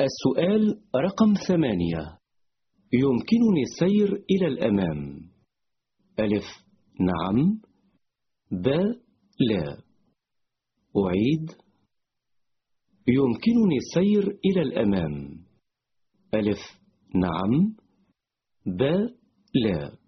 السؤال رقم ثمانية. يمكنني السير إلى الأمام. ألف. نعم. ب. لا. أعيد. يمكنني السير إلى الأمام. ألف. نعم. ب. لا.